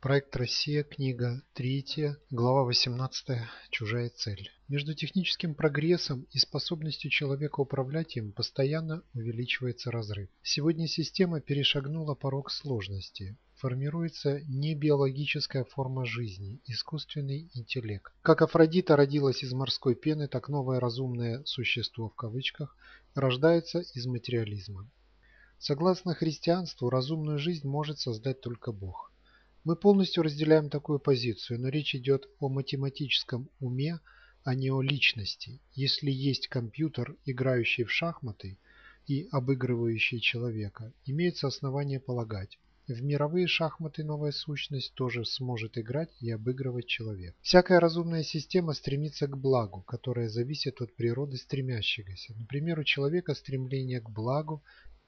Проект «Россия», книга 3, глава 18 «Чужая цель». Между техническим прогрессом и способностью человека управлять им постоянно увеличивается разрыв. Сегодня система перешагнула порог сложности. Формируется не биологическая форма жизни, искусственный интеллект. Как Афродита родилась из морской пены, так новое разумное существо в кавычках рождается из материализма. Согласно христианству, разумную жизнь может создать только Бог. Мы полностью разделяем такую позицию, но речь идет о математическом уме, а не о личности. Если есть компьютер, играющий в шахматы и обыгрывающий человека, имеется основание полагать, в мировые шахматы новая сущность тоже сможет играть и обыгрывать человека. Всякая разумная система стремится к благу, которое зависит от природы стремящегося. Например, у человека стремление к благу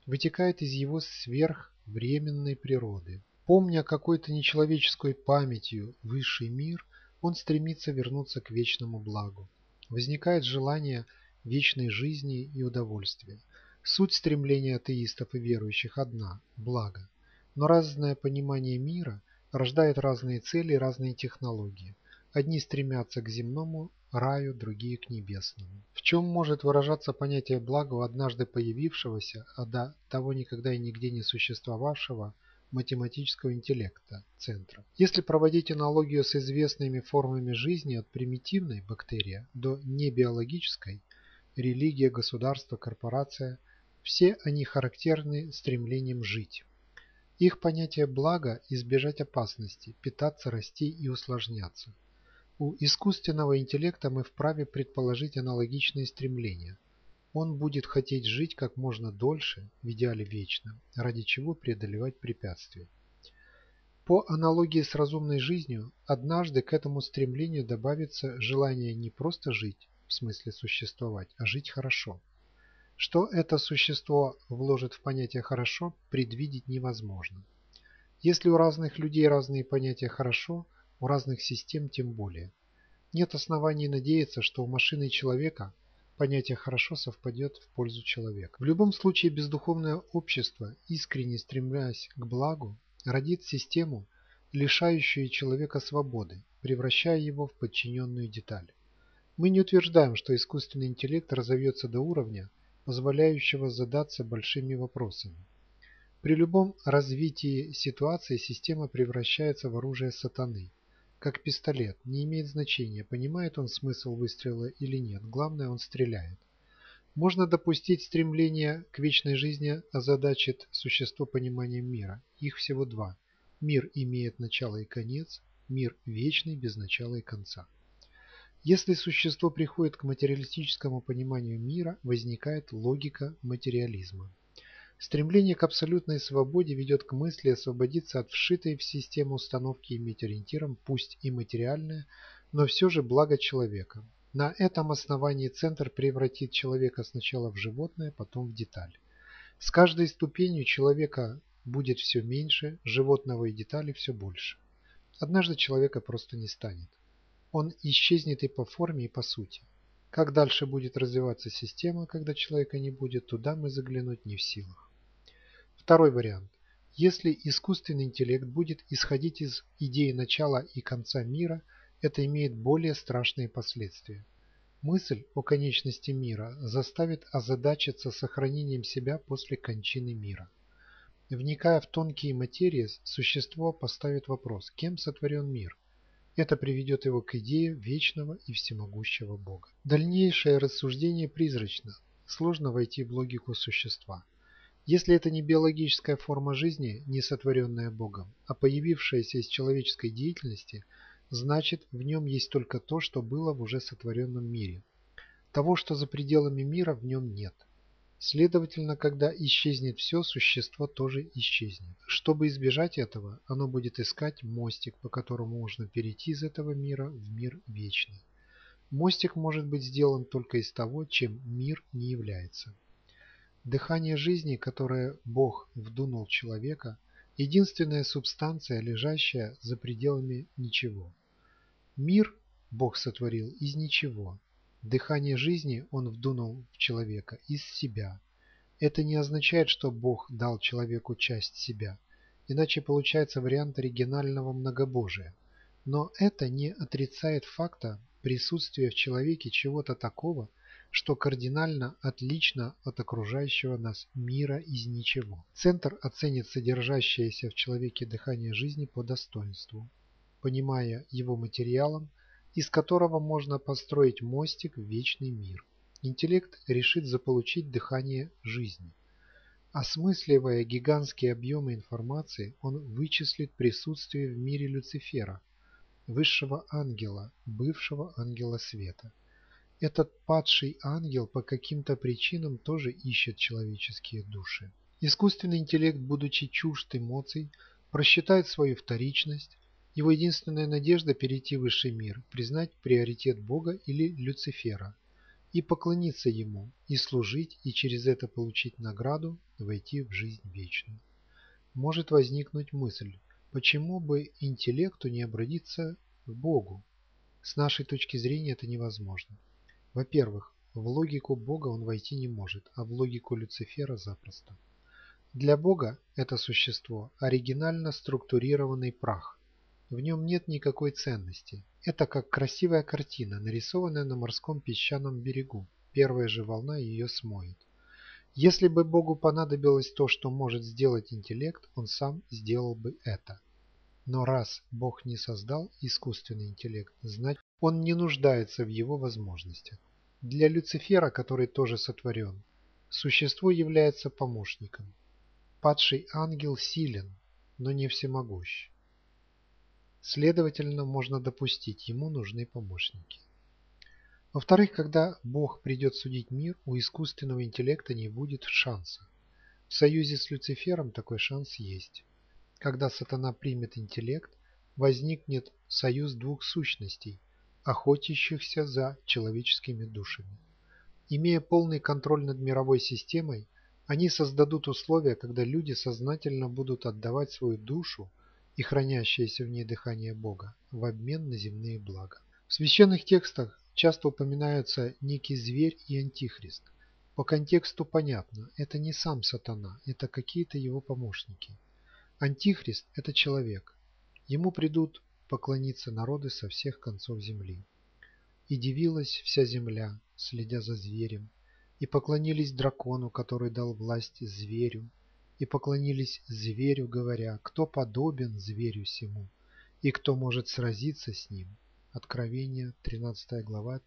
вытекает из его сверхвременной природы. Помня какой-то нечеловеческой памятью высший мир, он стремится вернуться к вечному благу. Возникает желание вечной жизни и удовольствия. Суть стремления атеистов и верующих одна – благо. Но разное понимание мира рождает разные цели и разные технологии. Одни стремятся к земному раю, другие к небесному. В чем может выражаться понятие блага однажды появившегося, а до того никогда и нигде не существовавшего – математического интеллекта центра. Если проводить аналогию с известными формами жизни от примитивной бактерия до небиологической, религия, государство, корпорация, все они характерны стремлением жить. Их понятие блага – избежать опасности, питаться, расти и усложняться. У искусственного интеллекта мы вправе предположить аналогичные стремления – он будет хотеть жить как можно дольше, в идеале вечно, ради чего преодолевать препятствия. По аналогии с разумной жизнью, однажды к этому стремлению добавится желание не просто жить, в смысле существовать, а жить хорошо. Что это существо вложит в понятие «хорошо», предвидеть невозможно. Если у разных людей разные понятия «хорошо», у разных систем тем более. Нет оснований надеяться, что у машины человека понятие «хорошо» совпадет в пользу человека. В любом случае бездуховное общество, искренне стремляясь к благу, родит систему, лишающую человека свободы, превращая его в подчиненную деталь. Мы не утверждаем, что искусственный интеллект разовьется до уровня, позволяющего задаться большими вопросами. При любом развитии ситуации система превращается в оружие сатаны – как пистолет, не имеет значения, понимает он смысл выстрела или нет, главное он стреляет. Можно допустить стремление к вечной жизни озадачит существо пониманием мира. Их всего два. Мир имеет начало и конец, мир вечный без начала и конца. Если существо приходит к материалистическому пониманию мира, возникает логика материализма. Стремление к абсолютной свободе ведет к мысли освободиться от вшитой в систему установки иметь ориентиром, пусть и материальное, но все же благо человека. На этом основании центр превратит человека сначала в животное, потом в деталь. С каждой ступенью человека будет все меньше, животного и детали все больше. Однажды человека просто не станет. Он исчезнет и по форме, и по сути. Как дальше будет развиваться система, когда человека не будет, туда мы заглянуть не в силах. Второй вариант. Если искусственный интеллект будет исходить из идеи начала и конца мира, это имеет более страшные последствия. Мысль о конечности мира заставит озадачиться сохранением себя после кончины мира. Вникая в тонкие материи, существо поставит вопрос, кем сотворен мир. Это приведет его к идее вечного и всемогущего Бога. Дальнейшее рассуждение призрачно, сложно войти в логику существа. Если это не биологическая форма жизни, не сотворенная Богом, а появившаяся из человеческой деятельности, значит в нем есть только то, что было в уже сотворенном мире. Того, что за пределами мира, в нем нет. Следовательно, когда исчезнет все, существо тоже исчезнет. Чтобы избежать этого, оно будет искать мостик, по которому можно перейти из этого мира в мир вечный. Мостик может быть сделан только из того, чем мир не является. Дыхание жизни, которое Бог вдунул человека, единственная субстанция, лежащая за пределами ничего. Мир Бог сотворил из ничего. Дыхание жизни Он вдунул в человека из себя. Это не означает, что Бог дал человеку часть себя. иначе получается вариант оригинального многобожия. Но это не отрицает факта присутствия в человеке чего-то такого, что кардинально отлично от окружающего нас мира из ничего. Центр оценит содержащееся в человеке дыхание жизни по достоинству, понимая его материалом, из которого можно построить мостик в вечный мир. Интеллект решит заполучить дыхание жизни. Осмысливая гигантские объемы информации, он вычислит присутствие в мире Люцифера, высшего ангела, бывшего ангела света. Этот падший ангел по каким-то причинам тоже ищет человеческие души. Искусственный интеллект, будучи чужд эмоций, просчитает свою вторичность. Его единственная надежда перейти в высший мир, признать приоритет Бога или Люцифера и поклониться ему, и служить, и через это получить награду, войти в жизнь вечную. Может возникнуть мысль, почему бы интеллекту не обратиться к Богу? С нашей точки зрения это невозможно. Во-первых, в логику Бога он войти не может, а в логику Люцифера запросто. Для Бога это существо – оригинально структурированный прах. В нем нет никакой ценности. Это как красивая картина, нарисованная на морском песчаном берегу. Первая же волна ее смоет. Если бы Богу понадобилось то, что может сделать интеллект, он сам сделал бы это. Но раз Бог не создал искусственный интеллект, значит он не нуждается в его возможностях. Для Люцифера, который тоже сотворен, существо является помощником. Падший ангел силен, но не всемогущ. Следовательно, можно допустить, ему нужны помощники. Во-вторых, когда Бог придет судить мир, у искусственного интеллекта не будет шанса. В союзе с Люцифером такой шанс есть. Когда сатана примет интеллект, возникнет союз двух сущностей – охотящихся за человеческими душами. Имея полный контроль над мировой системой, они создадут условия, когда люди сознательно будут отдавать свою душу и хранящееся в ней дыхание Бога в обмен на земные блага. В священных текстах часто упоминаются некий зверь и антихрист. По контексту понятно, это не сам сатана, это какие-то его помощники. Антихрист – это человек. Ему придут поклониться народы со всех концов земли. И дивилась вся земля, следя за зверем, и поклонились дракону, который дал власть зверю, и поклонились зверю, говоря, кто подобен зверю сему, и кто может сразиться с ним. Откровение, 13 глава,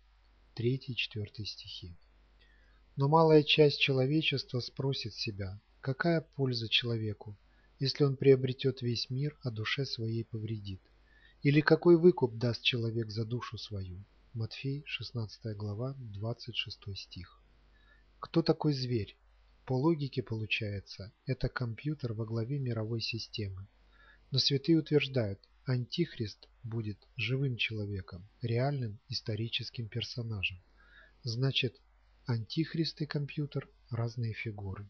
3-4 стихи. Но малая часть человечества спросит себя, какая польза человеку, если он приобретет весь мир, а душе своей повредит. Или какой выкуп даст человек за душу свою? Матфей, 16 глава, 26 стих. Кто такой зверь? По логике получается, это компьютер во главе мировой системы. Но святые утверждают, Антихрист будет живым человеком, реальным историческим персонажем. Значит, Антихрист и компьютер – разные фигуры.